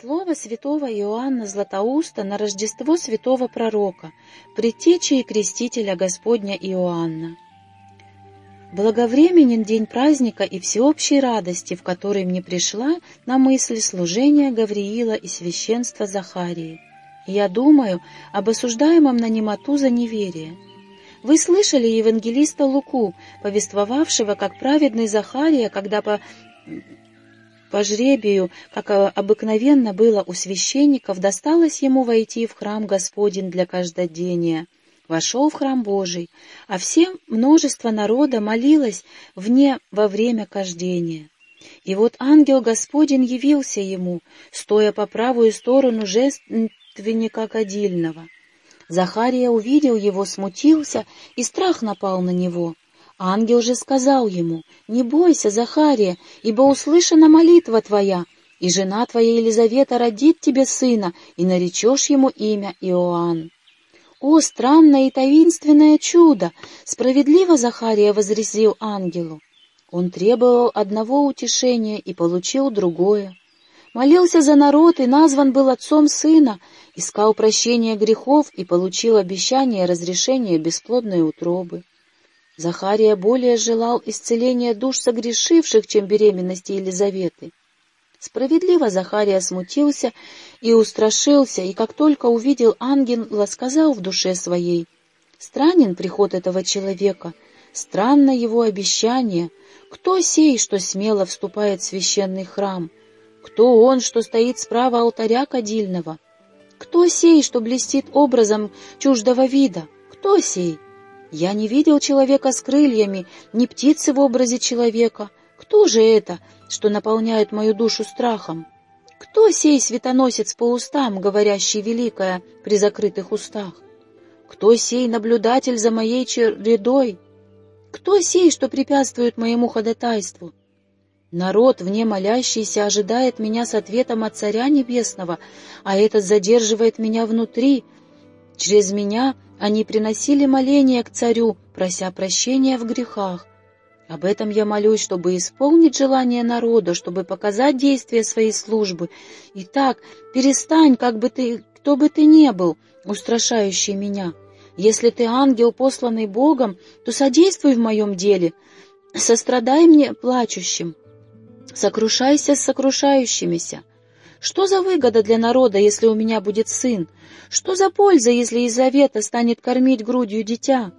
Слово святого Иоанна Златоуста на Рождество святого пророка, предтечи и крестителя Господня Иоанна. Благовременен день праздника и всеобщей радости, в которой мне пришла на мысль служения Гавриила и священства Захарии. Я думаю об осуждаемом на немоту за неверие. Вы слышали евангелиста Луку, повествовавшего, как праведный Захария, когда по по жребию, как обыкновенно было у священников, досталось ему войти в храм Господень для каждодения. Вошел в храм Божий, а все множество народа молилось вне во время кождения. И вот ангел Господень явился ему, стоя по правую сторону жертвенника кадильного. Захария увидел его, смутился, и страх напал на него. Ангел же сказал ему, «Не бойся, Захария, ибо услышана молитва твоя, и жена твоя Елизавета родит тебе сына, и наречешь ему имя Иоанн». «О, странное и таинственное чудо!» — справедливо Захария возразил ангелу. Он требовал одного утешения и получил другое. Молился за народ и назван был отцом сына, искал прощения грехов и получил обещание разрешения бесплодной утробы. Захария более желал исцеления душ согрешивших, чем беременности Елизаветы. Справедливо Захария смутился и устрашился, и как только увидел ангела, сказал в душе своей, «Странен приход этого человека, странно его обещание. Кто сей, что смело вступает в священный храм? Кто он, что стоит справа алтаря кадильного? Кто сей, что блестит образом чуждого вида? Кто сей?» Я не видел человека с крыльями, ни птицы в образе человека. Кто же это, что наполняет мою душу страхом? Кто сей светоносец по устам, говорящий великое при закрытых устах? Кто сей наблюдатель за моей чередой? Кто сей, что препятствует моему ходатайству? Народ, вне молящийся, ожидает меня с ответом от Царя Небесного, а этот задерживает меня внутри. Через меня они приносили моления к царю, прося прощения в грехах. Об этом я молюсь, чтобы исполнить желание народа, чтобы показать действие своей службы. Итак, перестань, как бы ты, кто бы ты ни был, устрашающий меня. Если ты ангел, посланный Богом, то содействуй в моем деле, сострадай мне плачущим, сокрушайся с сокрушающимися. Что за выгода для народа, если у меня будет сын? Что за польза, если Елизавета станет кормить грудью дитя?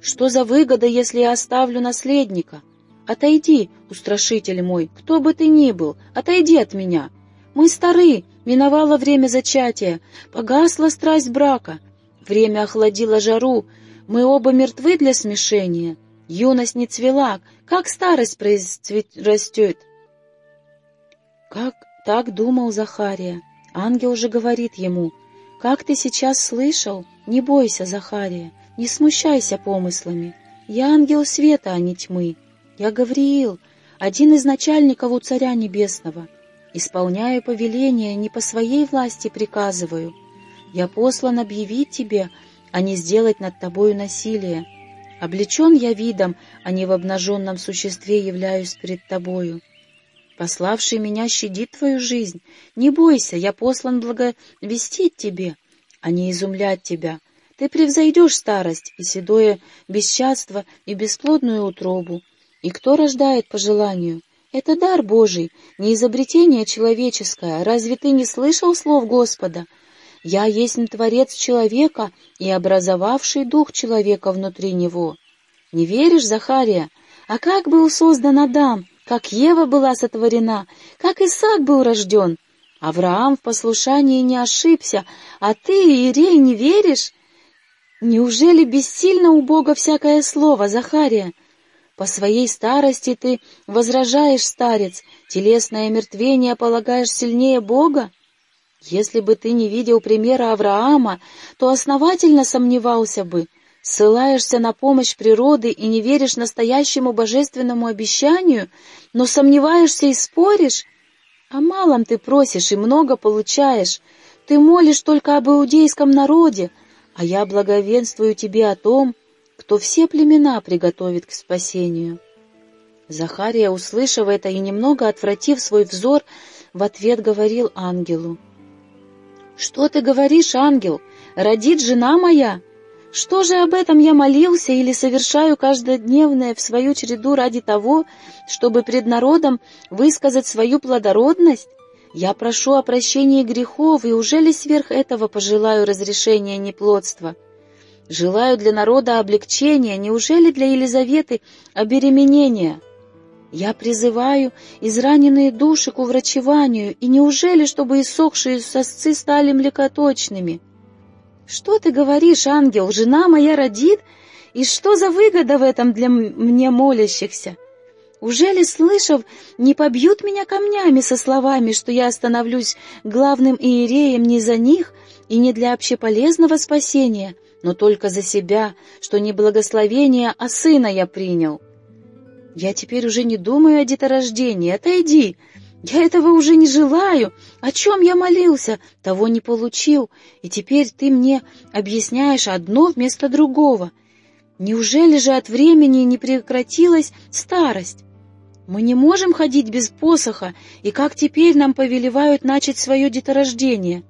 Что за выгода, если я оставлю наследника? Отойди, устрашитель мой, кто бы ты ни был, отойди от меня. Мы стары, миновало время зачатия, погасла страсть брака, время охладило жару, мы оба мертвы для смешения. Юность не цвела, как старость растет. Как так думал Захария. Ангел же говорит ему, «Как ты сейчас слышал? Не бойся, Захария, не смущайся помыслами. Я ангел света, а не тьмы. Я Гавриил, один из начальников у Царя Небесного. Исполняю повеление, не по своей власти приказываю. Я послан объявить тебе, а не сделать над тобою насилие. Облечен я видом, а не в обнаженном существе являюсь перед тобою. Пославший меня щадит твою жизнь. Не бойся, я послан благовестить тебе, а не изумлять тебя. Ты превзойдешь старость и седое бесчадство и бесплодную утробу. И кто рождает по желанию? Это дар Божий, не изобретение человеческое. Разве ты не слышал слов Господа? Я есть Творец человека и образовавший дух человека внутри него. Не веришь, Захария? А как был создан Адам? Как Ева была сотворена, как Исаак был рожден. Авраам в послушании не ошибся, а ты, Иерей, не веришь? Неужели бессильно у Бога всякое слово, Захария? По своей старости ты возражаешь, старец, телесное мертвение полагаешь сильнее Бога? Если бы ты не видел примера Авраама, то основательно сомневался бы, ссылаешься на помощь природы и не веришь настоящему божественному обещанию, но сомневаешься и споришь? О малом ты просишь и много получаешь. Ты молишь только об иудейском народе, а я благовенствую тебе о том, кто все племена приготовит к спасению». Захария, услышав это и немного отвратив свой взор в ответ говорил ангелу. «Что ты говоришь, ангел? Родит жена моя? Что же об этом я молился или совершаю каждодневное в свою череду ради того, чтобы пред народом высказать свою плодородность? Я прошу о прощении грехов, и уже ли сверх этого пожелаю разрешения неплодства? Желаю для народа облегчения, неужели для Елизаветы обеременения?» Я призываю израненные души к уврачеванию, и неужели, чтобы иссохшие сосцы стали млекоточными? Что ты говоришь, ангел, жена моя родит? И что за выгода в этом для мне молящихся? Ужели, слышав, не побьют меня камнями со словами, что я остановлюсь главным иереем не за них и не для общеполезного спасения, но только за себя, что не благословение, а сына я принял?» Я теперь уже не думаю о деторождении. Отойди. Я этого уже не желаю. О чем я молился, того не получил. И теперь ты мне объясняешь одно вместо другого. Неужели же от времени не прекратилась старость? Мы не можем ходить без посоха, и как теперь нам повелевают начать свое деторождение?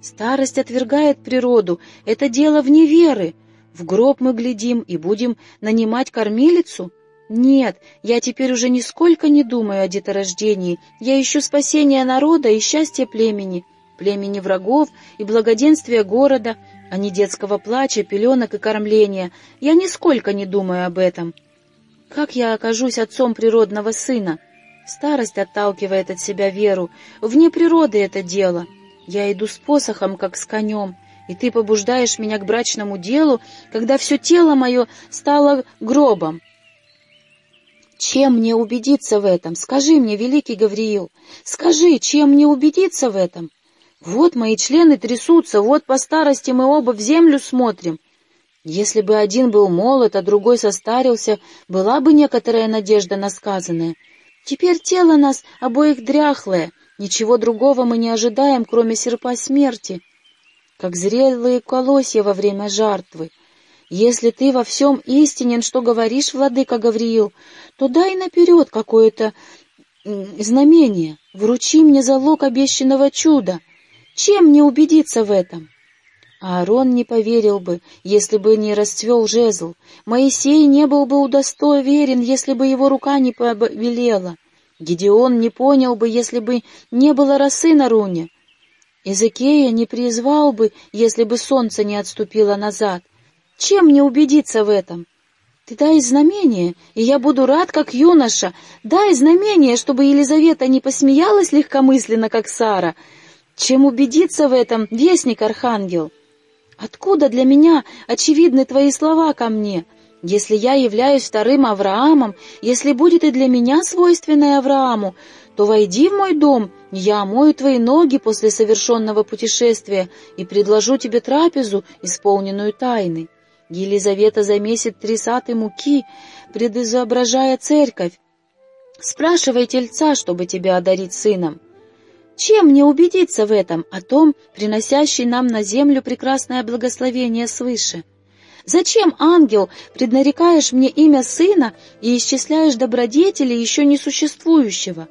Старость отвергает природу, это дело вне веры. В гроб мы глядим и будем нанимать кормилицу — нет, я теперь уже нисколько не думаю о деторождении. Я ищу спасения народа и счастья племени, племени врагов и благоденствия города, а не детского плача, пеленок и кормления. Я нисколько не думаю об этом. Как я окажусь отцом природного сына? Старость отталкивает от себя веру. Вне природы это дело. Я иду с посохом, как с конем, и ты побуждаешь меня к брачному делу, когда все тело мое стало гробом. Чем мне убедиться в этом? Скажи мне, великий Гавриил, скажи, чем мне убедиться в этом? Вот мои члены трясутся, вот по старости мы оба в землю смотрим. Если бы один был молод, а другой состарился, была бы некоторая надежда на сказанное. Теперь тело нас обоих дряхлое, ничего другого мы не ожидаем, кроме серпа смерти, как зрелые колосья во время жертвы. Если ты во всем истинен, что говоришь, владыка Гавриил, то дай наперед какое-то знамение, вручи мне залог обещанного чуда. Чем мне убедиться в этом? Аарон не поверил бы, если бы не расцвел жезл. Моисей не был бы удостоверен, если бы его рука не повелела. Гедеон не понял бы, если бы не было росы на руне. Изыкея не призвал бы, если бы солнце не отступило назад. Чем мне убедиться в этом? Ты дай знамение, и я буду рад, как юноша. Дай знамение, чтобы Елизавета не посмеялась легкомысленно, как Сара. Чем убедиться в этом, вестник Архангел? Откуда для меня очевидны твои слова ко мне? Если я являюсь вторым Авраамом, если будет и для меня свойственное Аврааму, то войди в мой дом, я омою твои ноги после совершенного путешествия и предложу тебе трапезу, исполненную тайны. Елизавета замесит три саты муки, предизображая церковь. Спрашивай тельца, чтобы тебя одарить сыном. Чем мне убедиться в этом, о том, приносящий нам на землю прекрасное благословение свыше? Зачем, ангел, преднарекаешь мне имя сына и исчисляешь добродетели еще несуществующего?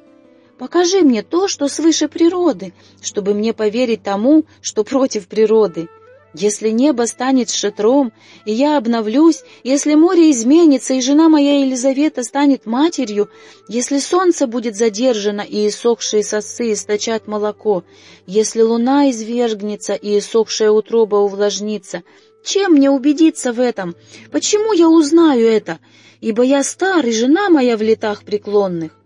Покажи мне то, что свыше природы, чтобы мне поверить тому, что против природы. Если небо станет шатром, и я обновлюсь, если море изменится, и жена моя Елизавета станет матерью, если солнце будет задержано, и иссохшие сосы источат молоко, если луна извергнется, и иссохшая утроба увлажнится, чем мне убедиться в этом? Почему я узнаю это? Ибо я стар, и жена моя в летах преклонных.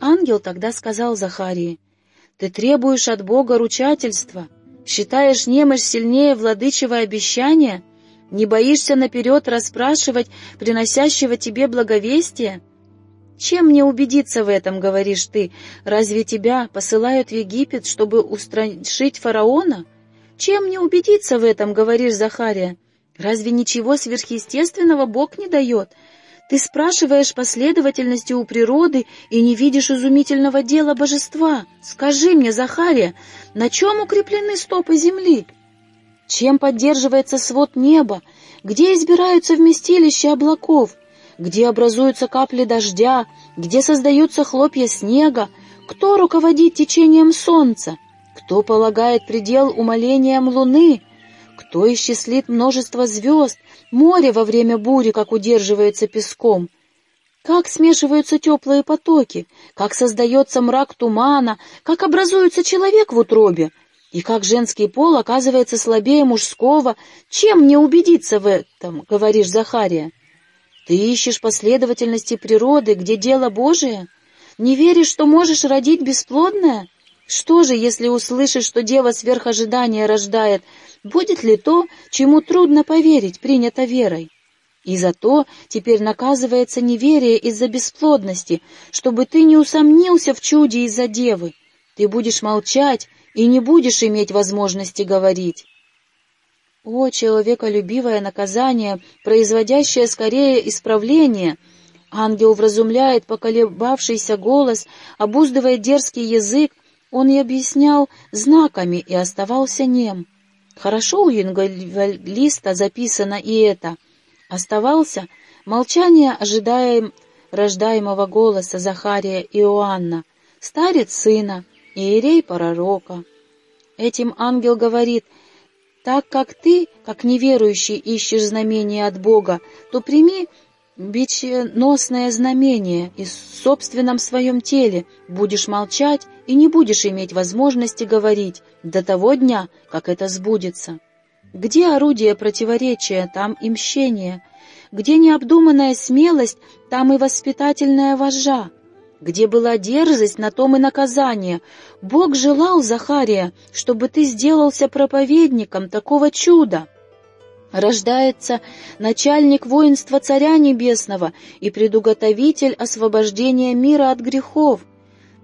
Ангел тогда сказал Захарии, «Ты требуешь от Бога ручательства». Считаешь немощь сильнее владычего обещания? Не боишься наперед расспрашивать приносящего тебе благовестие? Чем мне убедиться в этом, говоришь ты? Разве тебя посылают в Египет, чтобы устрашить фараона? Чем мне убедиться в этом, говоришь Захария? Разве ничего сверхъестественного Бог не дает? Ты спрашиваешь последовательности у природы и не видишь изумительного дела божества. Скажи мне, Захария, на чем укреплены стопы земли? Чем поддерживается свод неба? Где избираются вместилища облаков? Где образуются капли дождя? Где создаются хлопья снега? Кто руководит течением солнца? Кто полагает предел умолениям луны? Кто исчислит множество звезд, море во время бури, как удерживается песком? Как смешиваются теплые потоки, как создается мрак тумана, как образуется человек в утробе, и как женский пол оказывается слабее мужского. Чем мне убедиться в этом, говоришь, Захария? Ты ищешь последовательности природы, где дело Божие? Не веришь, что можешь родить бесплодное? Что же, если услышишь, что дева сверх ожидания рождает, будет ли то, чему трудно поверить, принято верой? И зато теперь наказывается неверие из-за бесплодности, чтобы ты не усомнился в чуде из-за девы. Ты будешь молчать и не будешь иметь возможности говорить. О, человеколюбивое наказание, производящее скорее исправление! Ангел вразумляет поколебавшийся голос, обуздывает дерзкий язык, он и объяснял знаками и оставался нем. Хорошо у евангелиста записано и это — Оставался молчание, ожидаем рождаемого голоса Захария и Иоанна, старец сына, иерей пророка. Этим ангел говорит, так как ты, как неверующий, ищешь знамения от Бога, то прими биченосное знамение и в собственном своем теле будешь молчать и не будешь иметь возможности говорить до того дня, как это сбудется. Где орудие противоречия, там и мщение. Где необдуманная смелость, там и воспитательная вожжа. Где была дерзость, на том и наказание. Бог желал, Захария, чтобы ты сделался проповедником такого чуда. Рождается начальник воинства Царя Небесного и предуготовитель освобождения мира от грехов.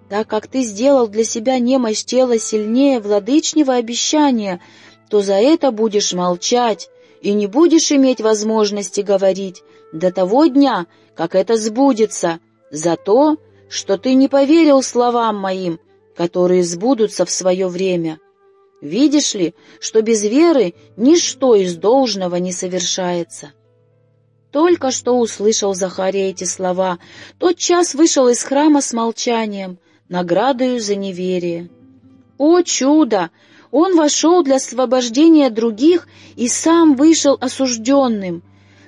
Так как ты сделал для себя немощь тела сильнее владычнего обещания — то за это будешь молчать и не будешь иметь возможности говорить до того дня, как это сбудется, за то, что ты не поверил словам моим, которые сбудутся в свое время. Видишь ли, что без веры ничто из должного не совершается. Только что услышал Захария эти слова, тот час вышел из храма с молчанием, наградою за неверие. О чудо! Он вошел для освобождения других и сам вышел осужденным.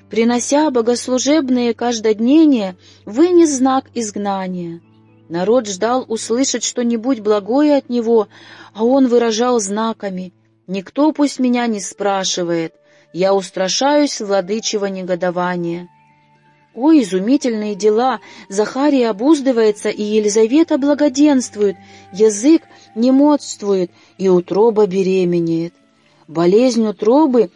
Принося богослужебные каждоднения, вынес знак изгнания. Народ ждал услышать что-нибудь благое от него, а он выражал знаками. «Никто пусть меня не спрашивает, я устрашаюсь владычего негодования». О, изумительные дела! Захария обуздывается, и Елизавета благоденствует, язык не модствует, и утроба беременеет. Болезнь утробы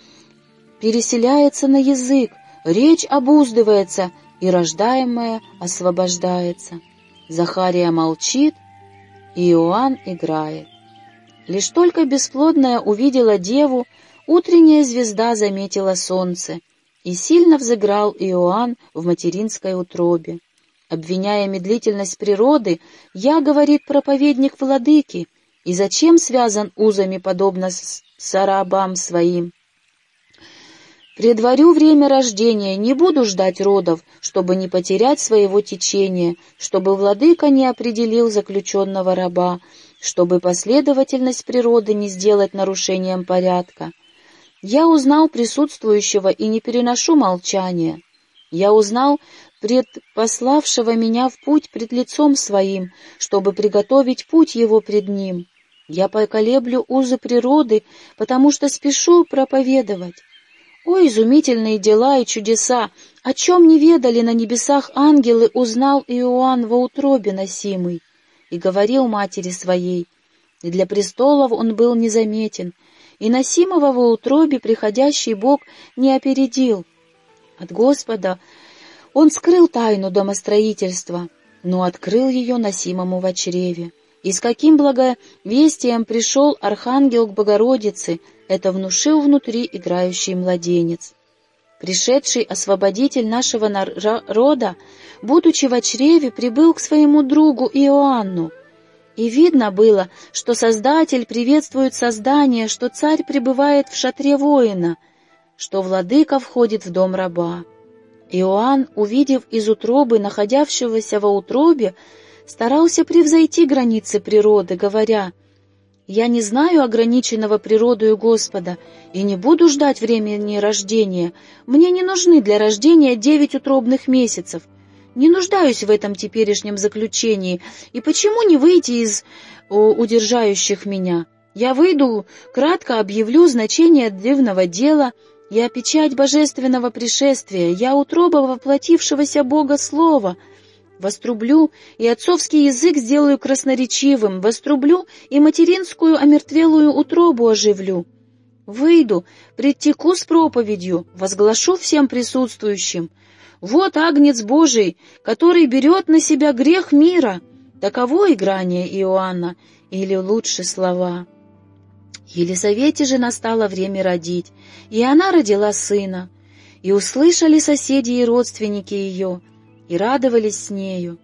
переселяется на язык, речь обуздывается, и рождаемая освобождается. Захария молчит, и Иоанн играет. Лишь только бесплодная увидела деву, утренняя звезда заметила солнце — и сильно взыграл Иоанн в материнской утробе. Обвиняя медлительность природы, я, говорит проповедник владыки, и зачем связан узами, подобно сарабам своим? Предварю время рождения, не буду ждать родов, чтобы не потерять своего течения, чтобы владыка не определил заключенного раба, чтобы последовательность природы не сделать нарушением порядка. Я узнал присутствующего и не переношу молчания. Я узнал предпославшего меня в путь пред лицом своим, чтобы приготовить путь его пред ним. Я поколеблю узы природы, потому что спешу проповедовать. О, изумительные дела и чудеса! О чем не ведали на небесах ангелы, узнал Иоанн во утробе носимый. И говорил матери своей, и для престолов он был незаметен, и носимого во утробе приходящий Бог не опередил. От Господа он скрыл тайну домостроительства, но открыл ее носимому в чреве. И с каким благовестием пришел архангел к Богородице, это внушил внутри играющий младенец. Пришедший освободитель нашего народа, будучи в чреве, прибыл к своему другу Иоанну, и видно было, что Создатель приветствует создание, что царь пребывает в шатре воина, что владыка входит в дом раба. Иоанн, увидев из утробы, находящегося во утробе, старался превзойти границы природы, говоря, «Я не знаю ограниченного природою Господа и не буду ждать времени рождения. Мне не нужны для рождения девять утробных месяцев. Не нуждаюсь в этом теперешнем заключении, и почему не выйти из о, удержающих меня? Я выйду, кратко объявлю значение древнего дела, я печать божественного пришествия, я утроба воплотившегося Бога Слова — Вострублю, и отцовский язык сделаю красноречивым, вострублю, и материнскую омертвелую утробу оживлю. Выйду, предтеку с проповедью, возглашу всем присутствующим. Вот агнец Божий, который берет на себя грех мира. Таково играние Иоанна, или лучше слова. Елизавете же настало время родить, и она родила сына. И услышали соседи и родственники ее — и радовались с нею,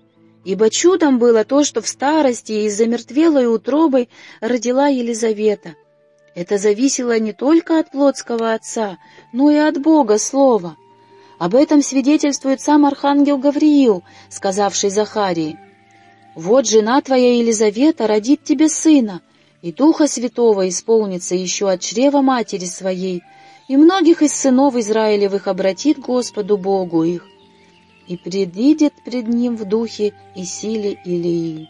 ибо чудом было то, что в старости из-за мертвелой утробы родила Елизавета. Это зависело не только от плотского отца, но и от Бога Слова. Об этом свидетельствует сам архангел Гавриил, сказавший Захарии, «Вот жена твоя Елизавета родит тебе сына, и Духа Святого исполнится еще от чрева матери своей, и многих из сынов Израилевых обратит Господу Богу их, и предвидит пред ним в духе и силе Илии.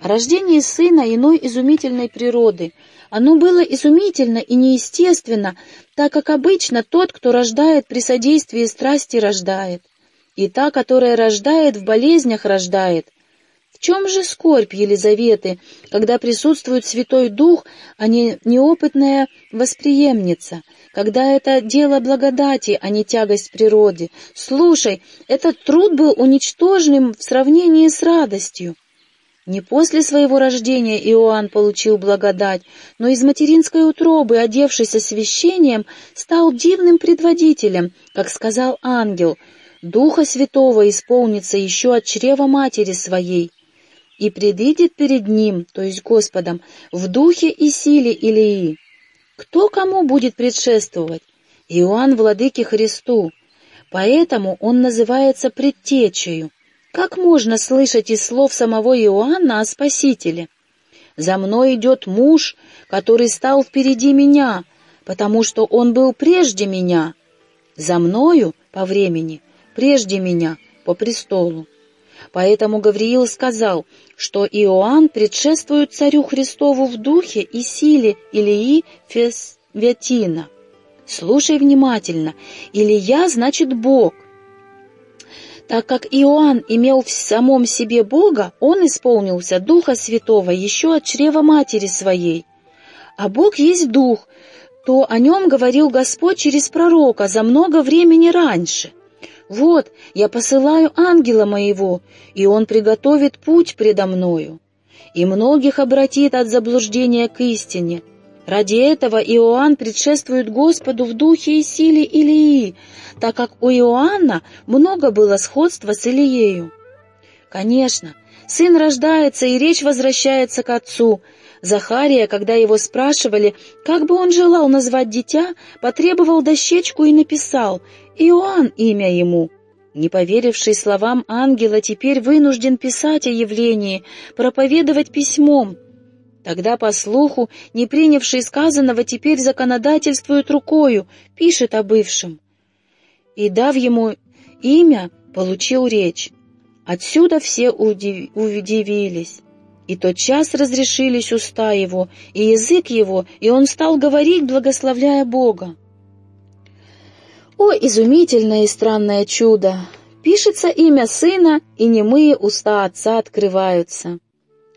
О рождении сына иной изумительной природы. Оно было изумительно и неестественно, так как обычно тот, кто рождает при содействии страсти, рождает. И та, которая рождает в болезнях, рождает. В чем же скорбь Елизаветы, когда присутствует Святой Дух, а не неопытная восприемница, когда это дело благодати, а не тягость природе? Слушай, этот труд был уничтоженным в сравнении с радостью. Не после своего рождения Иоанн получил благодать, но из материнской утробы, одевшись освящением, стал дивным предводителем, как сказал ангел, «Духа Святого исполнится еще от чрева матери своей» и предвидит перед Ним, то есть Господом, в духе и силе Илии. Кто кому будет предшествовать? Иоанн Владыке Христу. Поэтому он называется предтечею. Как можно слышать из слов самого Иоанна о Спасителе? «За мной идет муж, который стал впереди меня, потому что он был прежде меня. За мною по времени, прежде меня по престолу». Поэтому Гавриил сказал, что Иоанн предшествует царю Христову в духе и силе Илии Фесветина. Слушай внимательно. Илия значит Бог. Так как Иоанн имел в самом себе Бога, он исполнился Духа Святого еще от чрева матери своей. А Бог есть Дух, то о нем говорил Господь через пророка за много времени раньше. «Вот, я посылаю ангела моего, и он приготовит путь предо мною, и многих обратит от заблуждения к истине. Ради этого Иоанн предшествует Господу в духе и силе Илии, так как у Иоанна много было сходства с Илиею. Конечно, сын рождается, и речь возвращается к отцу. Захария, когда его спрашивали, как бы он желал назвать дитя, потребовал дощечку и написал Иоанн имя ему. Не поверивший словам ангела, теперь вынужден писать о явлении, проповедовать письмом. Тогда, по слуху, не принявший сказанного, теперь законодательствует рукою, пишет о бывшем. И, дав ему имя, получил речь. Отсюда все удив... удивились. И тот час разрешились уста его, и язык его, и он стал говорить, благословляя Бога. О, изумительное и странное чудо! Пишется имя сына, и немые уста отца открываются.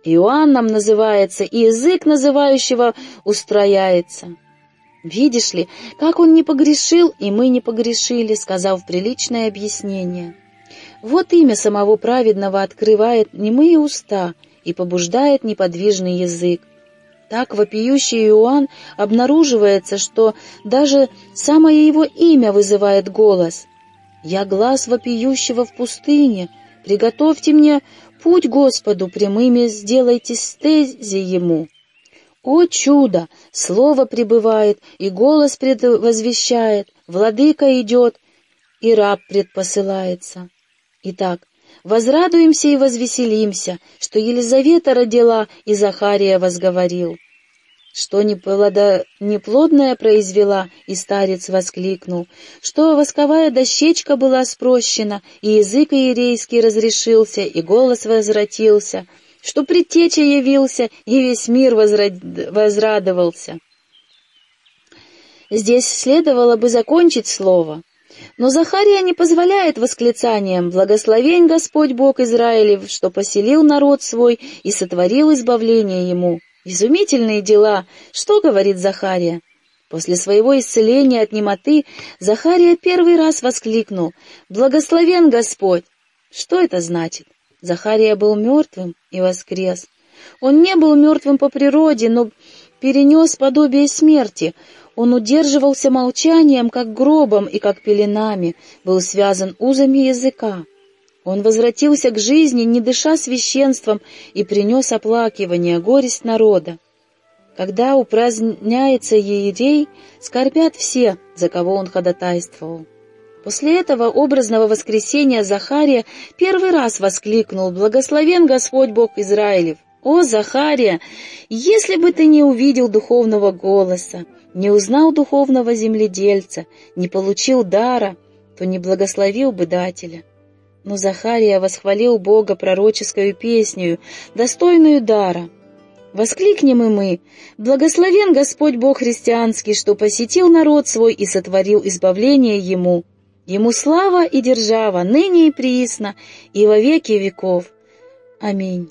Иоанном называется, и язык называющего устрояется. Видишь ли, как он не погрешил, и мы не погрешили, сказав приличное объяснение. Вот имя самого праведного открывает немые уста и побуждает неподвижный язык. Так вопиющий Иоанн обнаруживается, что даже самое его имя вызывает голос. «Я глаз вопиющего в пустыне, приготовьте мне путь Господу, прямыми сделайте стези Ему». О чудо! Слово пребывает, и голос предвозвещает, владыка идет, и раб предпосылается. Итак, Возрадуемся и возвеселимся, что Елизавета родила, и Захария возговорил. Что неплодо... неплодное произвела, и старец воскликнул, что восковая дощечка была спрощена, и язык иерейский разрешился, и голос возвратился, что предтеча явился, и весь мир возрад... возрадовался. Здесь следовало бы закончить слово, но Захария не позволяет восклицаниям «Благословень Господь Бог Израилев, что поселил народ свой и сотворил избавление ему». Изумительные дела! Что говорит Захария? После своего исцеления от немоты Захария первый раз воскликнул «Благословен Господь!» Что это значит? Захария был мертвым и воскрес. Он не был мертвым по природе, но перенес подобие смерти. Он удерживался молчанием, как гробом и как пеленами, был связан узами языка. Он возвратился к жизни, не дыша священством, и принес оплакивание, горесть народа. Когда упраздняется еерей, скорбят все, за кого он ходатайствовал. После этого образного воскресения Захария первый раз воскликнул «Благословен Господь Бог Израилев!» «О, Захария, если бы ты не увидел духовного голоса, не узнал духовного земледельца, не получил дара, то не благословил бы дателя». Но Захария восхвалил Бога пророческую песню, достойную дара. Воскликнем и мы, «Благословен Господь Бог христианский, что посетил народ свой и сотворил избавление ему. Ему слава и держава, ныне и приисно, и во веки веков. Аминь».